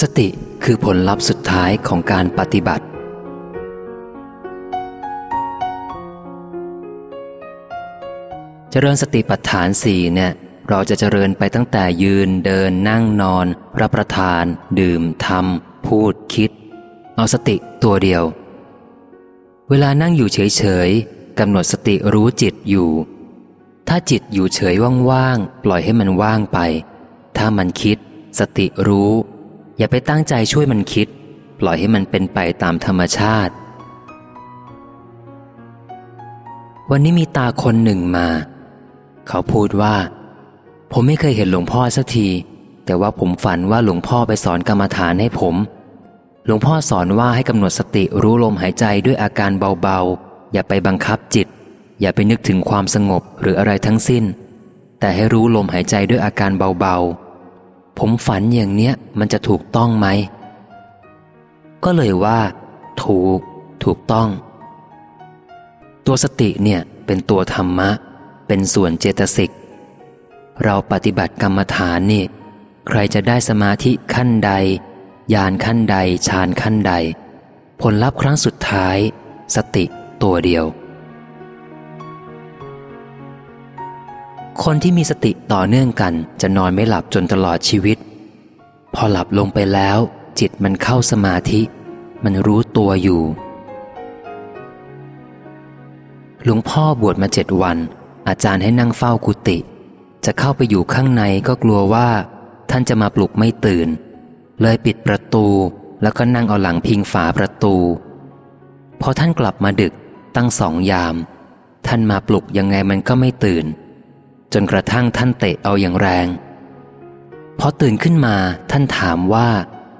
สติคือผลลัพธ์สุดท้ายของการปฏิบัติ เจริญสติปัฏฐานสี่เนี่ย เราจะเจริญไปตั้งแต่ยืนเดินนั่งนอน รับประทาน ดื่มทำพูดคิด เอาสติตัวเดียว เวลานั่งอยู่เฉยๆกำหนดสติรู้จิตอยู่ ถ้าจิตอยู่เฉยว่างๆ ปล่อยให้มันว่างไป ถ้ามันคิด สติรู้ อย่าไปตั้งใจช่วยมันคิด ปล่อยให้มันเป็นไปตามธรรมชาติ วันนี้มีตาคนหนึ่งมา เขาพูดว่า ผมไม่เคยเห็นหลวงพ่อสักที แต่ว่าผมฝันว่าหลวงพ่อไปสอนกรรมฐานให้ผม หลวงพ่อสอนว่าให้กำหนดสติรู้ลมหายใจด้วยอาการเบาๆ อย่าไปบังคับจิต อย่าไปนึกถึงความสงบหรืออะไรทั้งสิ้น แต่ให้รู้ลมหายใจด้วยอาการเบาๆ ผมฝันอย่างเนี้ยมันจะถูกต้องไหม ก็เลยว่า ถูก ถูกต้อง ตัวสติเนี่ยเป็นตัวธรรมะ เป็นส่วนเจตสิก เราปฏิบัติกรรมฐานนี่ ใครจะได้สมาธิขั้นใดญาณขั้นใดฌานขั้นใด ผลลัพธ์ครั้งสุดท้าย สติตัวเดียว คนที่มีสติต่อเนื่องกันจะนอนไม่หลับจนตลอดชีวิต พอหลับลงไปแล้ว จิตมันเข้าสมาธิ มันรู้ตัวอยู่ หลวงพ่อบวชมาเจ็ดวัน อาจารย์ให้นั่งเฝ้ากุฏิจะเข้าไปอยู่ข้างในก็กลัวว่า ท่านจะมาปลุกไม่ตื่น เลยปิดประตูแล้วก็นั่งเอาหลังพิงฝาประตู พอท่านกลับมาดึกตั้งสองยาม ท่านมาปลุกยังไงมันก็ไม่ตื่น นกระทั่งท่านเตะเอาอย่างแรงพอตื่นขึ้นมาท่านถามว่า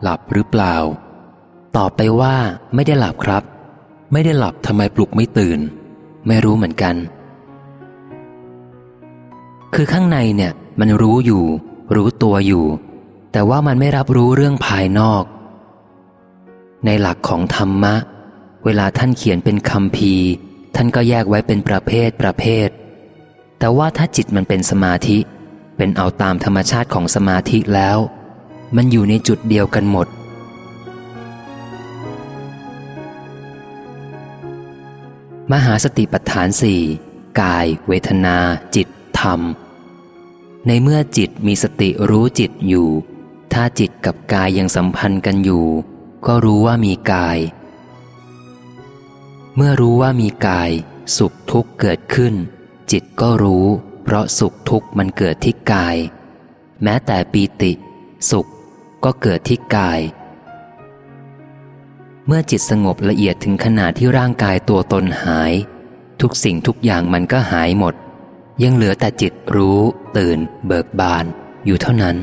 หลับหรือเปล่า ตอบไปว่าไม่ได้หลับครับ ไม่ได้หลับทำไมปลุกไม่ตื่น ไม่รู้เหมือนกัน คือข้างในเนี่ย มันรู้อยู่ รู้ตัวอยู่ แต่ว่ามันไม่รับรู้เรื่องภายนอก ในหลักของธรรมะ เวลาท่านเขียนเป็นคำพีท่านก็แยกไว้เป็นประเภทประเภท แต่ว่าถ้าจิตมันเป็นสมาธิ เป็นเอาตามธรรมชาติของสมาธิแล้ว มันอยู่ในจุดเดียวกันหมด มหาสติปัฏฐานสี่กาย เวทนา จิต ธรรม ในเมื่อจิตมีสติรู้จิตอยู่ ถ้าจิตกับกายยังสัมพันธ์กันอยู่ ก็รู้ว่ามีกาย เมื่อรู้ว่ามีกาย สุขทุกข์เกิดขึ้น จิตก็รู้ เพราะสุขทุกข์มันเกิดที่กาย แม้แต่ปีติ สุขก็เกิดที่กาย เมื่อจิตสงบละเอียดถึงขนาดที่ร่างกายตัวตนหาย ทุกสิ่งทุกอย่างมันก็หายหมด ยังเหลือแต่จิตรู้ ตื่น เบิกบาน อยู่เท่านั้น